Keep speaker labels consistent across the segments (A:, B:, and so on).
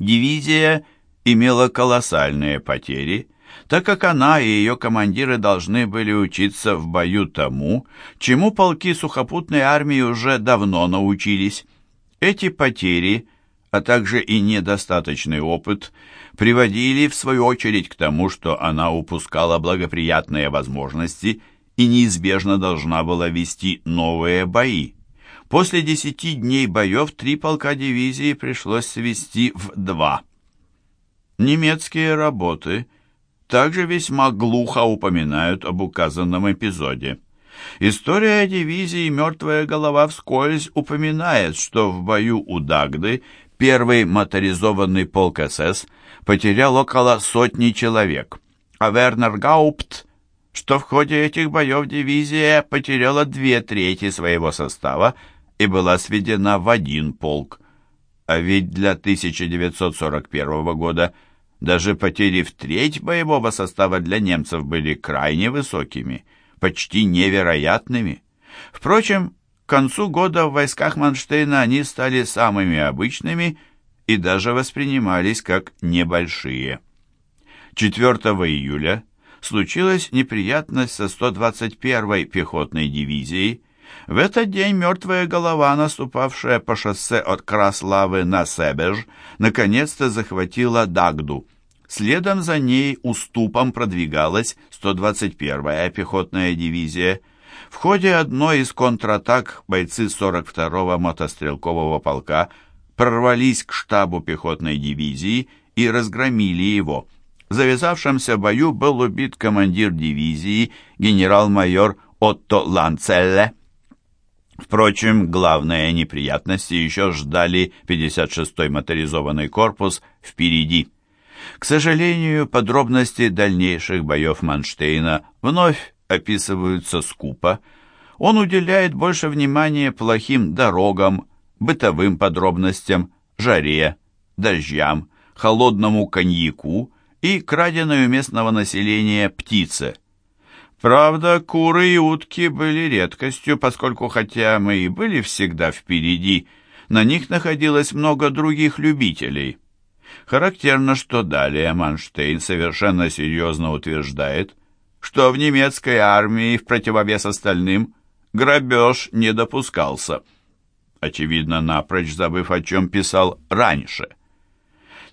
A: Дивизия имела колоссальные потери, так как она и ее командиры должны были учиться в бою тому, чему полки сухопутной армии уже давно научились. Эти потери, а также и недостаточный опыт, приводили в свою очередь к тому, что она упускала благоприятные возможности и неизбежно должна была вести новые бои. После десяти дней боев три полка дивизии пришлось свести в два. Немецкие работы также весьма глухо упоминают об указанном эпизоде. История дивизии «Мертвая голова» вскользь упоминает, что в бою у Дагды первый моторизованный полк СС потерял около сотни человек, а Вернер Гаупт, что в ходе этих боев дивизия потеряла две трети своего состава и была сведена в один полк. А ведь для 1941 года даже потери в треть боевого состава для немцев были крайне высокими, почти невероятными. Впрочем, к концу года в войсках Манштейна они стали самыми обычными и даже воспринимались как небольшие. 4 июля случилась неприятность со 121-й пехотной дивизией. В этот день мертвая голова, наступавшая по шоссе от Краславы на Себеж, наконец-то захватила Дагду. Следом за ней уступом продвигалась 121-я пехотная дивизия. В ходе одной из контратак бойцы 42-го мотострелкового полка прорвались к штабу пехотной дивизии и разгромили его. В завязавшемся бою был убит командир дивизии генерал-майор Отто Ланцелле. Впрочем, главные неприятности еще ждали 56-й моторизованный корпус впереди. К сожалению, подробности дальнейших боев Манштейна вновь описываются скупо. Он уделяет больше внимания плохим дорогам, бытовым подробностям, жаре, дождям, холодному коньяку и краденой у местного населения птице. Правда, куры и утки были редкостью, поскольку хотя мы и были всегда впереди, на них находилось много других любителей. Характерно, что далее Манштейн совершенно серьезно утверждает, что в немецкой армии в противовес остальным грабеж не допускался – очевидно, напрочь забыв, о чем писал раньше.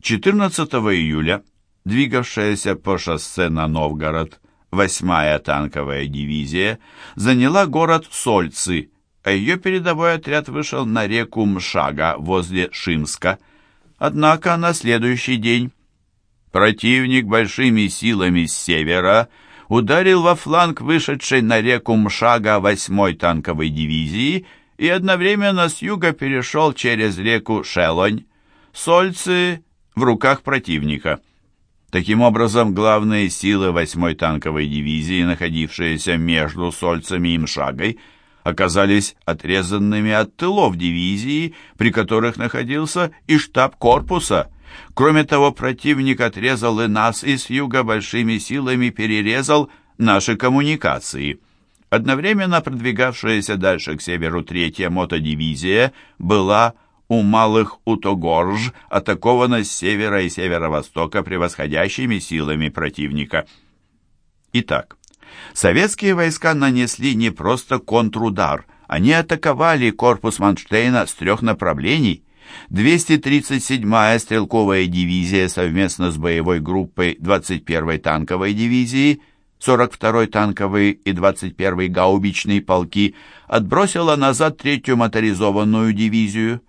A: 14 июля двигавшаяся по шоссе на Новгород 8-я танковая дивизия заняла город Сольцы, а ее передовой отряд вышел на реку Мшага возле Шимска. Однако на следующий день противник большими силами с севера ударил во фланг вышедшей на реку Мшага 8-й танковой дивизии и одновременно с юга перешел через реку Шелонь. Сольцы в руках противника. Таким образом, главные силы 8-й танковой дивизии, находившиеся между Сольцами и Мшагой, оказались отрезанными от тылов дивизии, при которых находился и штаб корпуса. Кроме того, противник отрезал и нас, и с юга большими силами перерезал наши коммуникации. Одновременно продвигавшаяся дальше к северу третья мотодивизия была у Малых Утогорж атакована с севера и северо-востока превосходящими силами противника. Итак, советские войска нанесли не просто контрудар, они атаковали корпус Манштейна с трех направлений. 237-я стрелковая дивизия совместно с боевой группой 21-й танковой дивизии – 42-й танковый и 21-й гаубичный полки отбросила назад третью моторизованную дивизию.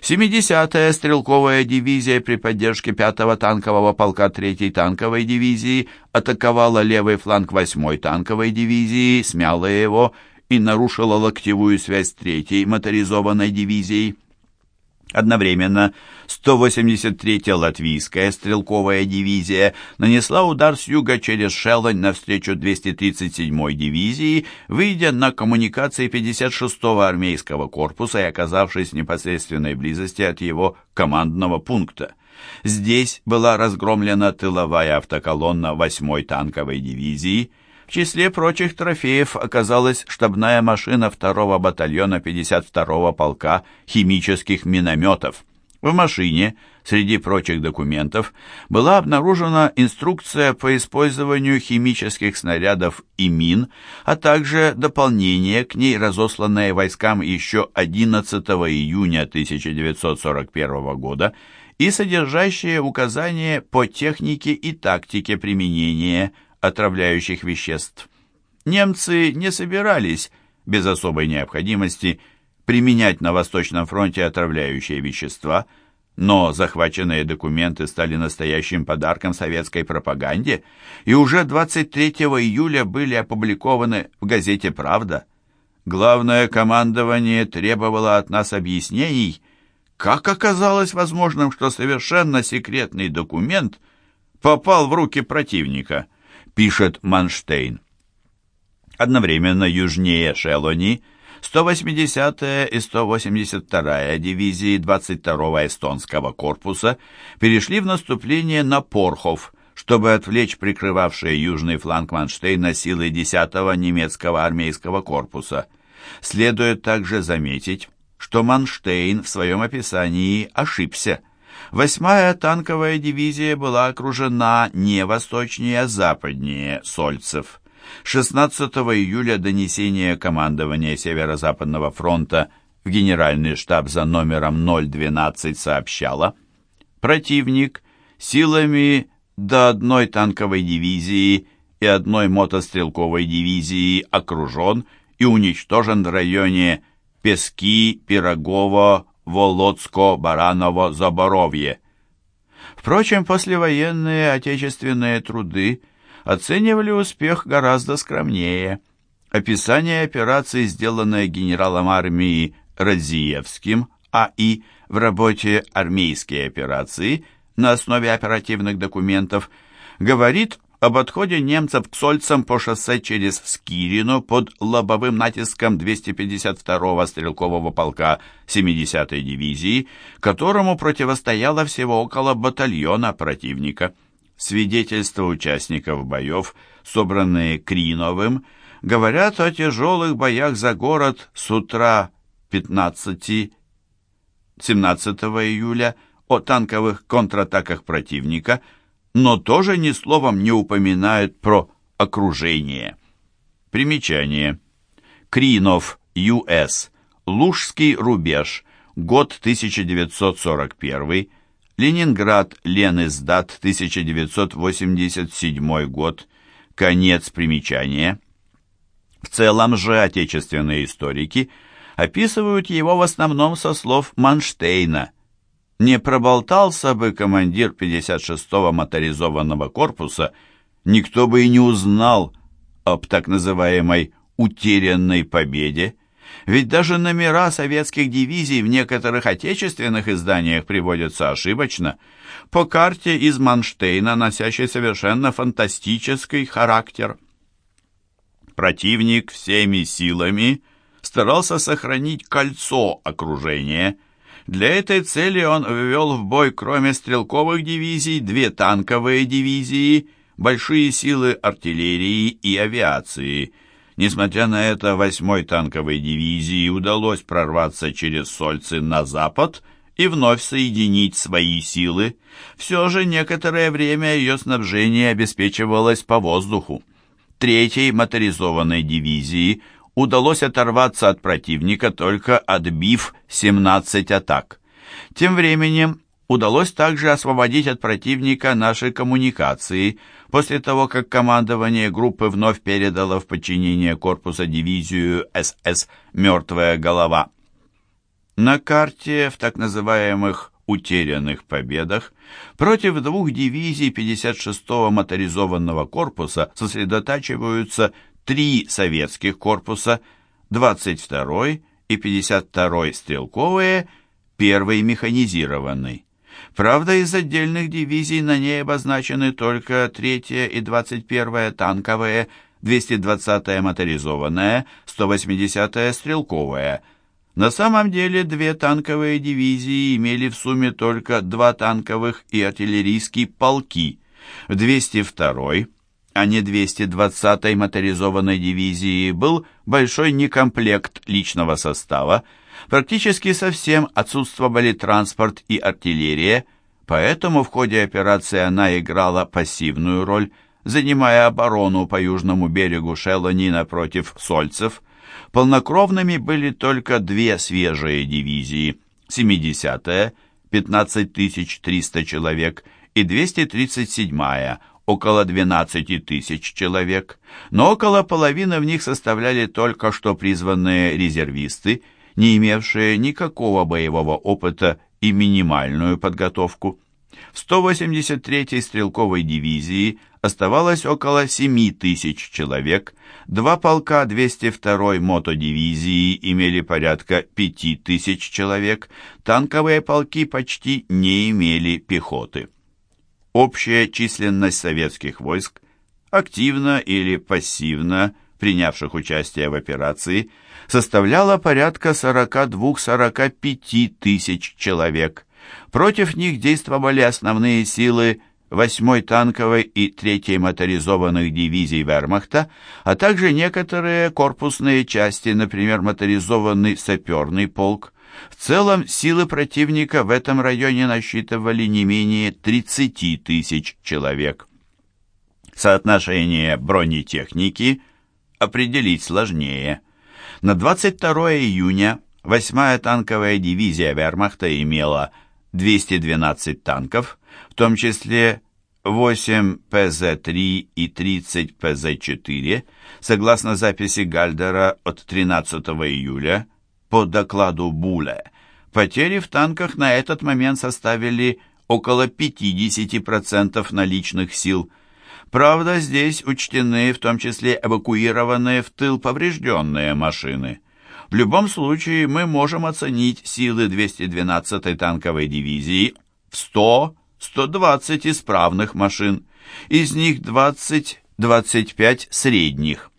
A: 70-я стрелковая дивизия при поддержке 5-го танкового полка 3-й танковой дивизии атаковала левый фланг 8-й танковой дивизии, смяла его и нарушила локтевую связь 3-й моторизованной дивизией. Одновременно 183-я латвийская стрелковая дивизия нанесла удар с юга через Шеллань навстречу 237-й дивизии, выйдя на коммуникации 56-го армейского корпуса и оказавшись в непосредственной близости от его командного пункта. Здесь была разгромлена тыловая автоколонна 8-й танковой дивизии – в числе прочих трофеев оказалась штабная машина 2-го батальона 52-го полка химических минометов. В машине Среди прочих документов была обнаружена инструкция по использованию химических снарядов и мин, а также дополнение к ней, разосланное войскам еще 11 июня 1941 года и содержащее указания по технике и тактике применения отравляющих веществ. Немцы не собирались, без особой необходимости, применять на Восточном фронте отравляющие вещества – но захваченные документы стали настоящим подарком советской пропаганде и уже 23 июля были опубликованы в газете «Правда». Главное командование требовало от нас объяснений, как оказалось возможным, что совершенно секретный документ попал в руки противника, пишет Манштейн. Одновременно южнее Шелони – 180-я и 182-я дивизии 22-го эстонского корпуса перешли в наступление на Порхов, чтобы отвлечь прикрывавшие южный фланг Манштейна силы 10-го немецкого армейского корпуса. Следует также заметить, что Манштейн в своем описании ошибся. Восьмая танковая дивизия была окружена не восточнее, а западнее Сольцев. 16 июля донесение командования Северо-Западного фронта в Генеральный штаб за номером 012 сообщало, противник силами до одной танковой дивизии и одной мотострелковой дивизии окружен и уничтожен в районе Пески, Пирогово, Володско, Бараново, Заборовье. Впрочем, послевоенные отечественные труды – оценивали успех гораздо скромнее. Описание операции, сделанное генералом армии Радзиевским А.И. в работе «Армейские операции» на основе оперативных документов, говорит об отходе немцев к Сольцам по шоссе через Скирину под лобовым натиском 252-го стрелкового полка 70-й дивизии, которому противостояло всего около батальона противника. Свидетельства участников боев, собранные Криновым, говорят о тяжелых боях за город с утра 15 17 июля, о танковых контратаках противника, но тоже ни словом не упоминают про окружение. Примечание. Кринов, Ю.С. Лужский рубеж. Год 1941. Ленинград, Ленэсдат, 1987 год. Конец примечания. В целом же отечественные историки описывают его в основном со слов Манштейна. Не проболтался бы командир 56-го моторизованного корпуса, никто бы и не узнал об так называемой «утерянной победе», ведь даже номера советских дивизий в некоторых отечественных изданиях приводятся ошибочно, по карте из Манштейна, носящей совершенно фантастический характер. Противник всеми силами старался сохранить кольцо окружения. Для этой цели он ввел в бой, кроме стрелковых дивизий, две танковые дивизии, большие силы артиллерии и авиации – Несмотря на это, 8-й танковой дивизии удалось прорваться через Сольцы на запад и вновь соединить свои силы. Все же некоторое время ее снабжение обеспечивалось по воздуху. Третьей моторизованной дивизии удалось оторваться от противника, только отбив 17 атак. Тем временем удалось также освободить от противника наши коммуникации – После того, как командование группы вновь передало в подчинение корпуса дивизию СС «Мертвая голова». На карте в так называемых «утерянных победах» против двух дивизий 56-го моторизованного корпуса сосредотачиваются три советских корпуса, 22-й и 52-й стрелковые, первый механизированный. Правда, из отдельных дивизий на ней обозначены только 3-я и 21-я танковые, 220-я моторизованная, 180-я стрелковая. На самом деле две танковые дивизии имели в сумме только два танковых и артиллерийские полки. В 202-й, а не 220-й моторизованной дивизии был большой некомплект личного состава, Практически совсем отсутствовали транспорт и артиллерия, Поэтому в ходе операции она играла пассивную роль, занимая оборону по южному берегу Шелони напротив Сольцев. Полнокровными были только две свежие дивизии – 70-я, 15 300 человек, и 237-я, около 12 тысяч человек, но около половины в них составляли только что призванные резервисты, не имевшие никакого боевого опыта и минимальную подготовку. В 183-й стрелковой дивизии оставалось около 7 тысяч человек, два полка 202-й мотодивизии имели порядка 5 тысяч человек, танковые полки почти не имели пехоты. Общая численность советских войск, активно или пассивно принявших участие в операции, составляла порядка 42-45 тысяч человек. Против них действовали основные силы 8-й танковой и 3-й моторизованных дивизий вермахта, а также некоторые корпусные части, например, моторизованный саперный полк, в целом силы противника в этом районе насчитывали не менее 30 тысяч человек. Соотношение бронетехники определить сложнее. На 22 июня 8-я танковая дивизия вермахта имела 212 танков, в том числе 8 ПЗ-3 и 30 ПЗ-4, согласно записи Гальдера от 13 июля, по докладу Буле, потери в танках на этот момент составили около 50% наличных сил. Правда, здесь учтены в том числе эвакуированные в тыл поврежденные машины. В любом случае мы можем оценить силы 212-й танковой дивизии в 100-120 исправных машин, из них 20-25 средних.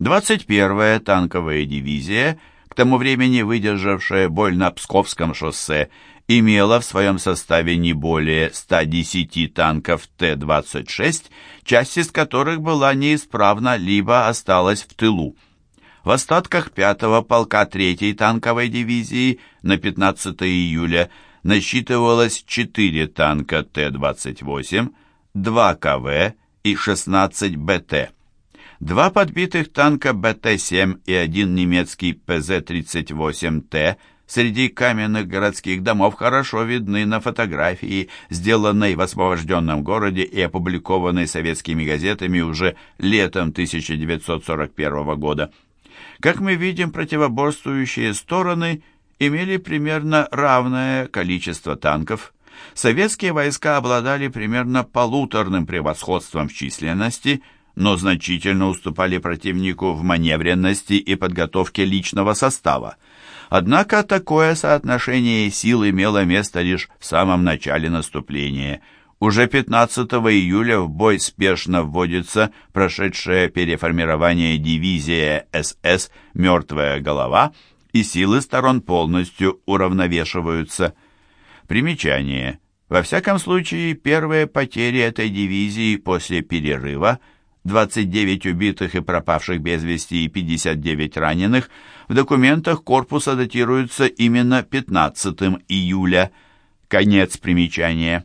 A: 21-я танковая дивизия – тому времени выдержавшая боль на Псковском шоссе, имела в своем составе не более 110 танков Т-26, часть из которых была неисправна либо осталась в тылу. В остатках 5-го полка 3-й танковой дивизии на 15 июля насчитывалось 4 танка Т-28, 2 КВ и 16 БТ. Два подбитых танка БТ-7 и один немецкий ПЗ-38Т среди каменных городских домов хорошо видны на фотографии, сделанной в освобожденном городе и опубликованной советскими газетами уже летом 1941 года. Как мы видим, противоборствующие стороны имели примерно равное количество танков. Советские войска обладали примерно полуторным превосходством в численности – но значительно уступали противнику в маневренности и подготовке личного состава. Однако такое соотношение сил имело место лишь в самом начале наступления. Уже 15 июля в бой спешно вводится прошедшее переформирование дивизия СС «Мертвая голова», и силы сторон полностью уравновешиваются. Примечание. Во всяком случае, первые потери этой дивизии после перерыва – 29 убитых и пропавших без вести и 59 раненых, в документах корпуса датируются именно 15 июля. Конец примечания.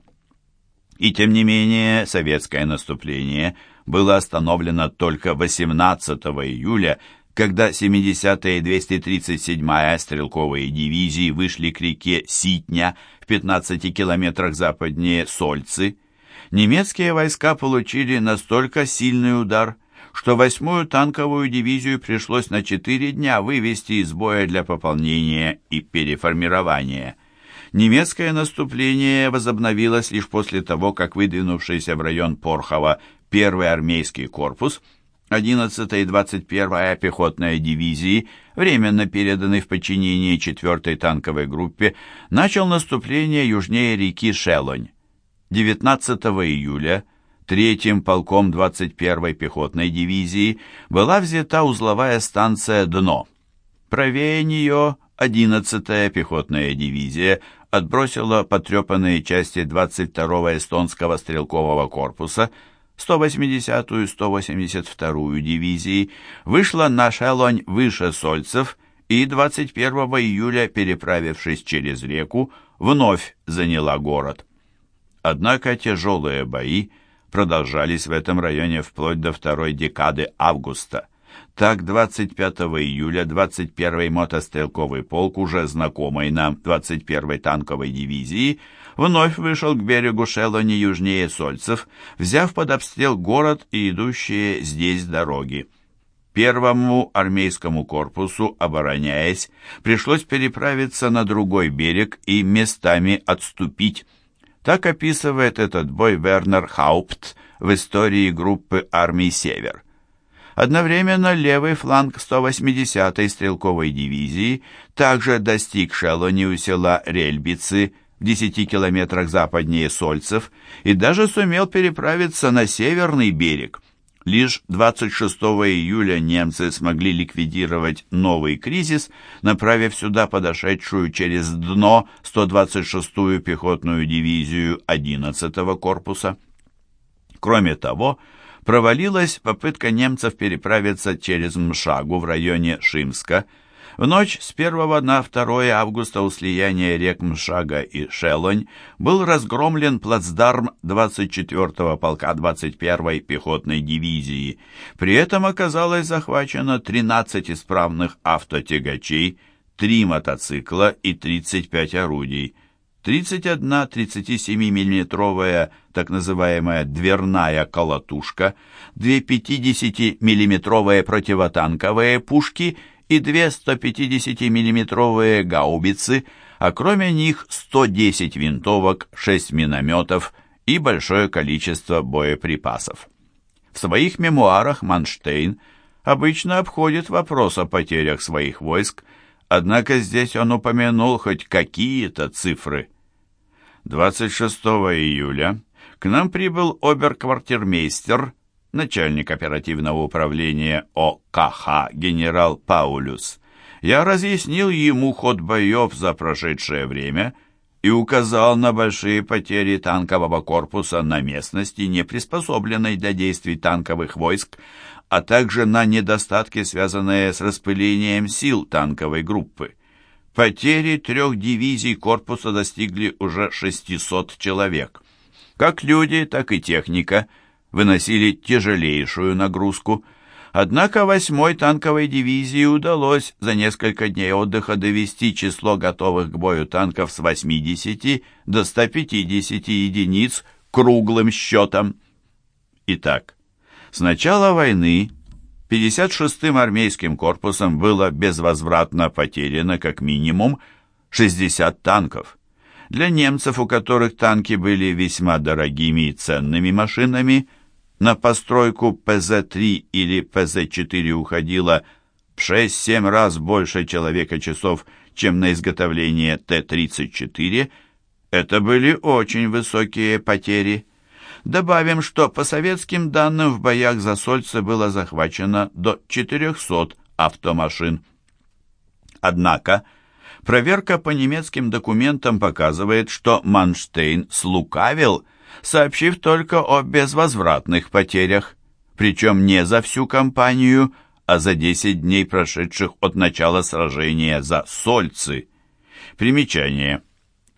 A: И тем не менее, советское наступление было остановлено только 18 июля, когда 70-я и 237-я стрелковые дивизии вышли к реке Ситня в 15 километрах западнее Сольцы, немецкие войска получили настолько сильный удар, что восьмую танковую дивизию пришлось на четыре дня вывести из боя для пополнения и переформирования. Немецкое наступление возобновилось лишь после того, как выдвинувшийся в район Порхова первый армейский корпус, 11-я и 21-я пехотная дивизии, временно переданный в подчинение 4-й танковой группе, начал наступление южнее реки Шелонь. 19 июля третьим полком 21-й пехотной дивизии была взята узловая станция «Дно». Правее нее 11-я пехотная дивизия отбросила потрепанные части 22-го эстонского стрелкового корпуса, 180-ю и 182-ю дивизии, вышла на шелонь выше Сольцев и 21 июля, переправившись через реку, вновь заняла город. Однако тяжелые бои продолжались в этом районе вплоть до второй декады августа. Так, 25 июля 21-й мотострелковый полк, уже знакомый нам 21-й танковой дивизии, вновь вышел к берегу Шелони южнее Сольцев, взяв под обстрел город и идущие здесь дороги. Первому армейскому корпусу, обороняясь, пришлось переправиться на другой берег и местами отступить. Так описывает этот бой Вернер Хаупт в истории группы армий «Север». Одновременно левый фланг 180-й стрелковой дивизии также достиг Шелони у села Рельбицы в 10 километрах западнее Сольцев и даже сумел переправиться на северный берег. Лишь 26 июля немцы смогли ликвидировать новый кризис, направив сюда подошедшую через дно 126-ю пехотную дивизию 11-го корпуса. Кроме того, провалилась попытка немцев переправиться через Мшагу в районе Шимска. В ночь с 1 на 2 августа у слияния рек Мшага и Шелонь был разгромлен плацдарм 24-го полка 21-й пехотной дивизии. При этом оказалось захвачено 13 исправных автотягачей, 3 мотоцикла и 35 орудий. 31 37-миллиметровая так называемая дверная колотушка, две 50-миллиметровые противотанковые пушки и две 150-миллиметровые гаубицы, а кроме них 110 винтовок, 6 минометов и большое количество боеприпасов. В своих мемуарах Манштейн обычно обходит вопрос о потерях своих войск, Однако здесь он упомянул хоть какие-то цифры. 26 июля к нам прибыл оберквартирмейстер, начальник оперативного управления ОКХ генерал Паулюс. Я разъяснил ему ход боев за прошедшее время и указал на большие потери танкового корпуса на местности, не приспособленной для действий танковых войск, а также на недостатки, связанные с распылением сил танковой группы. Потери трех дивизий корпуса достигли уже 600 человек. Как люди, так и техника выносили тяжелейшую нагрузку. Однако 8-й танковой дивизии удалось за несколько дней отдыха довести число готовых к бою танков с 80 до 150 единиц круглым счетом. Итак, с начала войны 56-м армейским корпусом было безвозвратно потеряно как минимум 60 танков. Для немцев, у которых танки были весьма дорогими и ценными машинами, на постройку ПЗ-3 или ПЗ-4 уходило в 6-7 раз больше человека часов, чем на изготовление Т-34, это были очень высокие потери. Добавим, что по советским данным в боях за Сольце было захвачено до 400 автомашин. Однако, проверка по немецким документам показывает, что Манштейн слукавил, сообщив только о безвозвратных потерях, причем не за всю кампанию, а за 10 дней, прошедших от начала сражения за Сольцы. Примечание –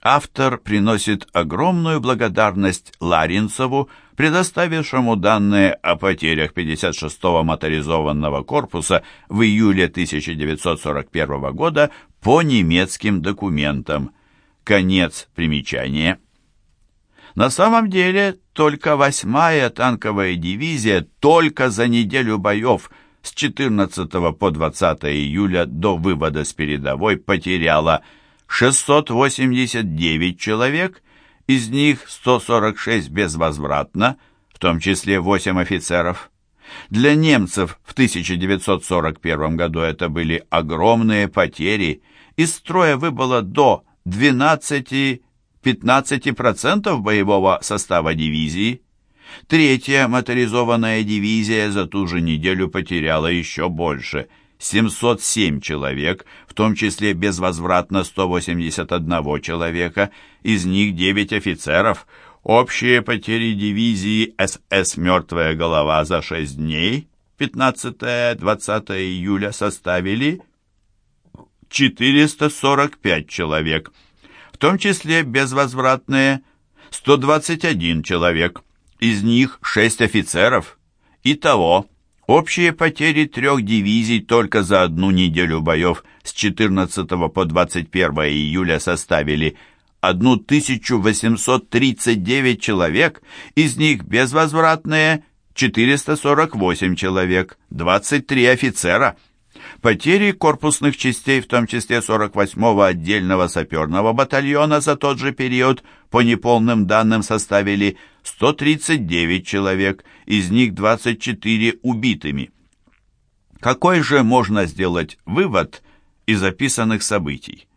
A: автор приносит огромную благодарность Ларинцеву, предоставившему данные о потерях 56-го моторизованного корпуса в июле 1941 года по немецким документам. Конец примечания. На самом деле, только 8-я танковая дивизия только за неделю боев с 14 по 20 июля до вывода с передовой потеряла 689 человек, из них 146 безвозвратно, в том числе 8 офицеров. Для немцев в 1941 году это были огромные потери, из строя выбыло до 12-15% боевого состава дивизии. Третья моторизованная дивизия за ту же неделю потеряла еще больше – 707 человек, в том числе безвозвратно 181 человека, из них 9 офицеров. Общие потери дивизии СС «Мертвая голова» за 6 дней, 15-20 июля, составили 445 человек, том числе безвозвратные 121 человек, из них 6 офицеров. Итого, общие потери трех дивизий только за одну неделю боев с 14 по 21 июля составили 1839 человек, из них безвозвратные 448 человек, 23 офицера. Потери корпусных частей, в том числе 48-го отдельного саперного батальона за тот же период, по неполным данным составили 139 человек, из них 24 убитыми. Какой же можно сделать вывод из записанных событий?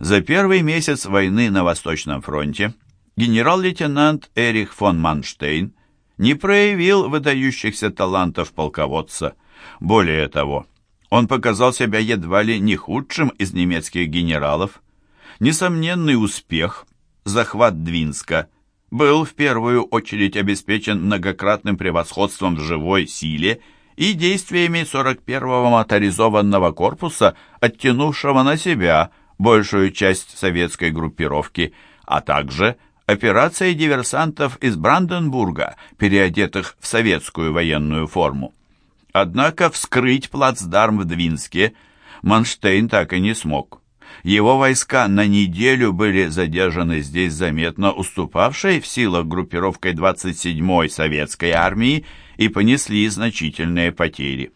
A: За первый месяц войны на Восточном фронте генерал-лейтенант Эрих фон Манштейн не проявил выдающихся талантов полководца. Более того, он показал себя едва ли не худшим из немецких генералов. Несомненный успех, захват Двинска, был в первую очередь обеспечен многократным превосходством в живой силе и действиями 41-го моторизованного корпуса, оттянувшего на себя большую часть советской группировки, а также операцией диверсантов из Бранденбурга, переодетых в советскую военную форму. Однако вскрыть плацдарм в Двинске Манштейн так и не смог. Его войска на неделю были задержаны здесь заметно уступавшей в силах группировкой 27-й советской армии и понесли значительные потери.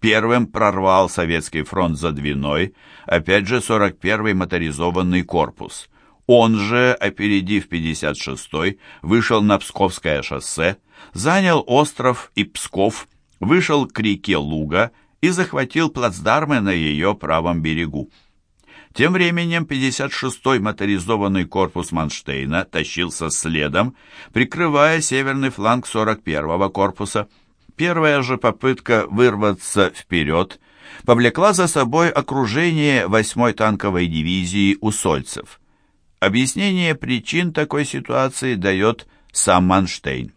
A: Первым прорвал советский фронт за Двиной, опять же 41-й моторизованный корпус. Он же, опередив 56-й, вышел на Псковское шоссе, занял остров и Псков, вышел к реке Луга и захватил плацдармы на ее правом берегу. Тем временем 56-й моторизованный корпус Манштейна тащился следом, прикрывая северный фланг 41-го корпуса. Первая же попытка вырваться вперед повлекла за собой окружение 8-й танковой дивизии усольцев. Объяснение причин такой ситуации дает сам Манштейн.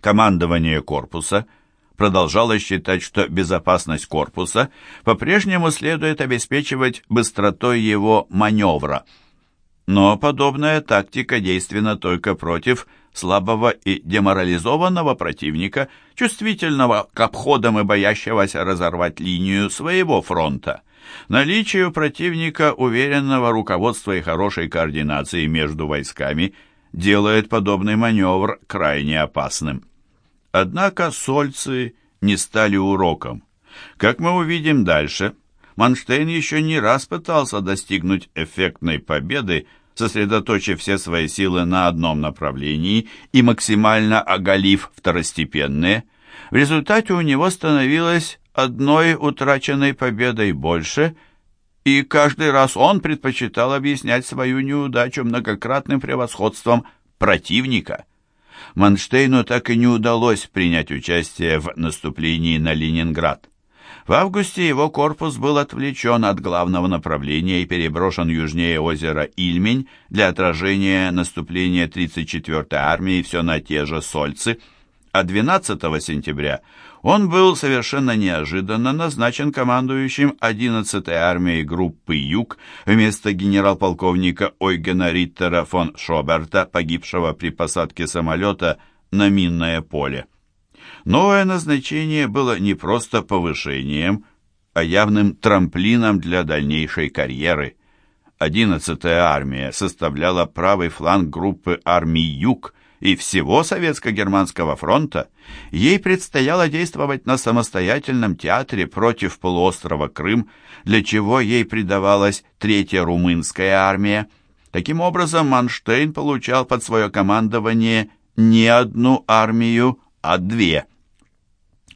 A: Командование корпуса – продолжала считать, что безопасность корпуса по-прежнему следует обеспечивать быстротой его маневра. Но подобная тактика действенна только против слабого и деморализованного противника, чувствительного к обходам и боящегося разорвать линию своего фронта. Наличие у противника уверенного руководства и хорошей координации между войсками делает подобный маневр крайне опасным. Однако сольцы не стали уроком. Как мы увидим дальше, Манштейн еще не раз пытался достигнуть эффектной победы, сосредоточив все свои силы на одном направлении и максимально оголив второстепенные. В результате у него становилось одной утраченной победой больше, и каждый раз он предпочитал объяснять свою неудачу многократным превосходством противника. Манштейну так и не удалось принять участие в наступлении на Ленинград. В августе его корпус был отвлечен от главного направления и переброшен южнее озера Ильмень для отражения наступления 34-й армии все на те же Сольцы, а 12 сентября он был совершенно неожиданно назначен командующим 11-й армией группы «Юг» вместо генерал-полковника Ойгена Риттера фон Шоберта, погибшего при посадке самолета на минное поле. Новое назначение было не просто повышением, а явным трамплином для дальнейшей карьеры. 11-я армия составляла правый фланг группы армий «Юг», и всего Советско-Германского фронта, ей предстояло действовать на самостоятельном театре против полуострова Крым, для чего ей придавалась Третья румынская армия. Таким образом, Манштейн получал под свое командование не одну армию, а две.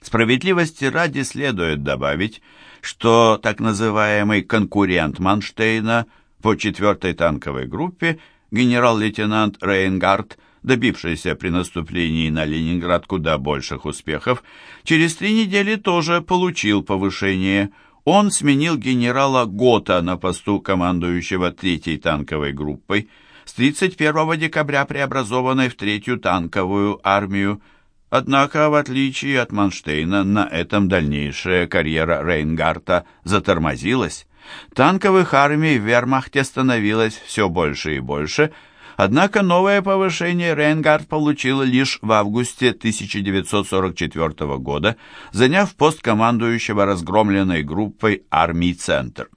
A: Справедливости ради следует добавить, что так называемый конкурент Манштейна по 4-й танковой группе генерал-лейтенант Рейнгард – добившийся при наступлении на Ленинград куда больших успехов, через три недели тоже получил повышение. Он сменил генерала Гота на посту командующего третьей танковой группой, с 31 декабря преобразованной в третью танковую армию. Однако, в отличие от Манштейна, на этом дальнейшая карьера Рейнгарта затормозилась. Танковых армий в вермахте становилось все больше и больше – Однако новое повышение Рейнгард получил лишь в августе 1944 года, заняв пост командующего разгромленной группой армий «Центр».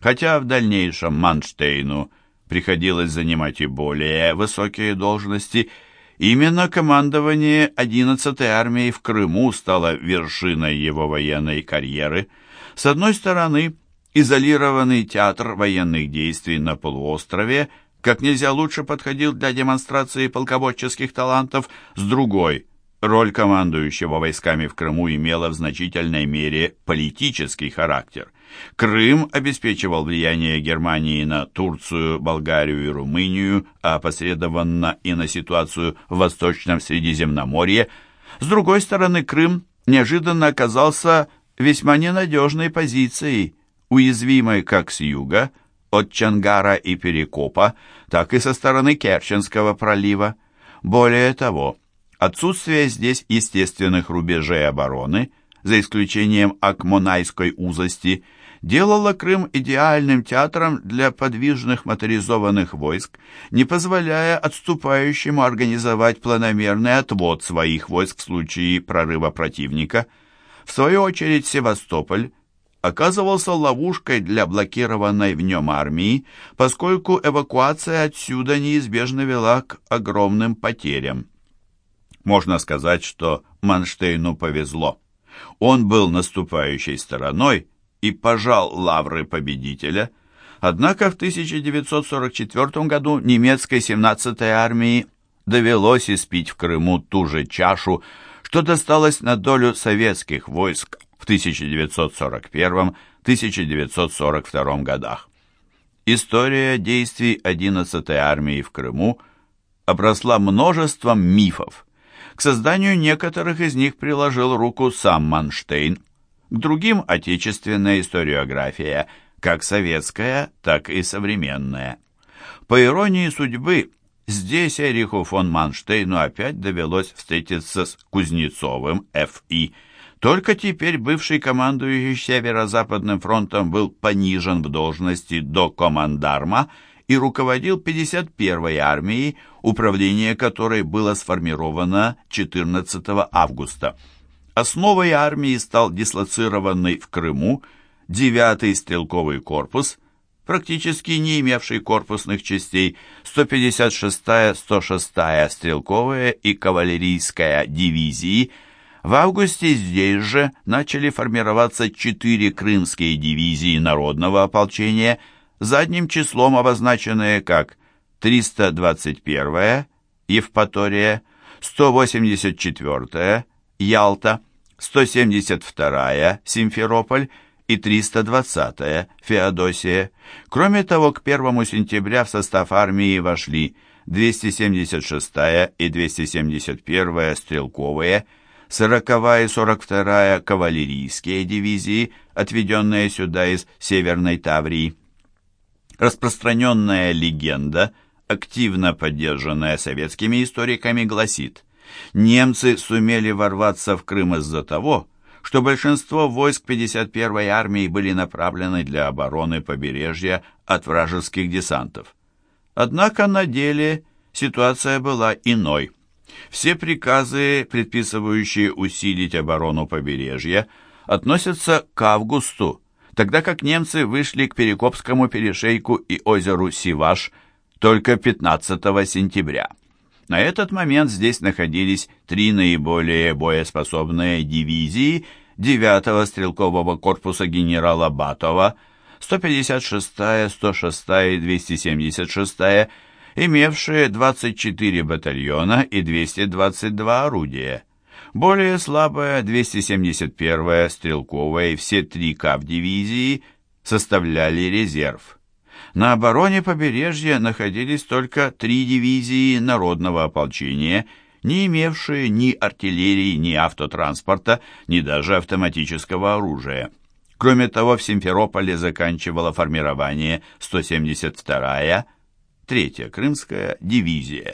A: Хотя в дальнейшем Манштейну приходилось занимать и более высокие должности, именно командование 11-й армией в Крыму стало вершиной его военной карьеры. С одной стороны, изолированный театр военных действий на полуострове – как нельзя лучше подходил для демонстрации полководческих талантов, с другой – роль командующего войсками в Крыму имела в значительной мере политический характер. Крым обеспечивал влияние Германии на Турцию, Болгарию и Румынию, а посредованно и на ситуацию в Восточном Средиземноморье. С другой стороны, Крым неожиданно оказался весьма ненадежной позицией, уязвимой как с юга – от Чангара и Перекопа, так и со стороны Керченского пролива. Более того, отсутствие здесь естественных рубежей обороны, за исключением Акмонайской узости, делало Крым идеальным театром для подвижных моторизованных войск, не позволяя отступающему организовать планомерный отвод своих войск в случае прорыва противника. В свою очередь Севастополь оказывался ловушкой для блокированной в нем армии, поскольку эвакуация отсюда неизбежно вела к огромным потерям. Можно сказать, что Манштейну повезло. Он был наступающей стороной и пожал лавры победителя, однако в 1944 году немецкой 17-й армии довелось испить в Крыму ту же чашу, что досталось на долю советских войск в 1941-1942 годах. История действий 11-й армии в Крыму обросла множеством мифов. К созданию некоторых из них приложил руку сам Манштейн, к другим отечественная историография, как советская, так и современная. По иронии судьбы, здесь Эриху фон Манштейну опять довелось встретиться с Кузнецовым Ф.И., только теперь бывший командующий Северо-Западным фронтом был понижен в должности до командарма и руководил 51-й армией, управление которой было сформировано 14 августа. Основой армии стал дислоцированный в Крыму 9-й стрелковый корпус, практически не имевший корпусных частей, 156-я, 106-я стрелковая и кавалерийская дивизии – в августе здесь же начали формироваться четыре крымские дивизии народного ополчения, задним числом обозначенные как 321-я Евпатория, 184-я Ялта, 172-я Симферополь и 320-я Феодосия. Кроме того, к 1 сентября в состав армии вошли 276-я и 271-я стрелковые, 40-я и 42-я кавалерийские дивизии, отведенные сюда из Северной Таврии. Распространенная легенда, активно поддержанная советскими историками, гласит, немцы сумели ворваться в Крым из-за того, что большинство войск 51-й армии были направлены для обороны побережья от вражеских десантов. Однако на деле ситуация была иной. Все приказы, предписывающие усилить оборону побережья, относятся к августу, тогда как немцы вышли к Перекопскому перешейку и озеру Сиваш только 15 сентября. На этот момент здесь находились три наиболее боеспособные дивизии 9-го стрелкового корпуса генерала Батова, 156-я, 106-я и 276-я, имевшие 24 батальона и 222 орудия. Более слабая 271-я стрелковая и все три КАВ-дивизии составляли резерв. На обороне побережья находились только три дивизии народного ополчения, не имевшие ни артиллерии, ни автотранспорта, ни даже автоматического оружия. Кроме того, в Симферополе заканчивала формирование 172-я Третья Крымская дивизия.